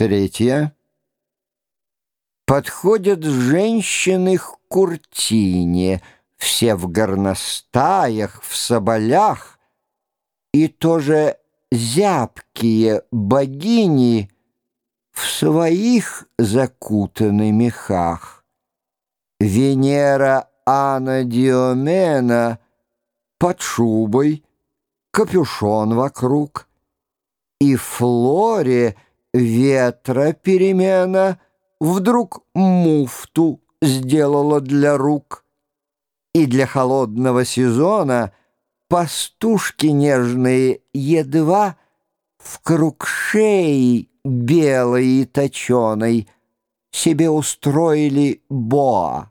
Третье. Подходят женщины к куртине, все в горностаях, в соболях, и тоже зябкие богини в своих закутаны мехах. Венера Анна Диомена под шубой, капюшон вокруг, и Флоре — ветра перемена Вдруг муфту сделала для рук. И для холодного сезона Пастушки нежные едва В круг шеи белой и точеной Себе устроили боа.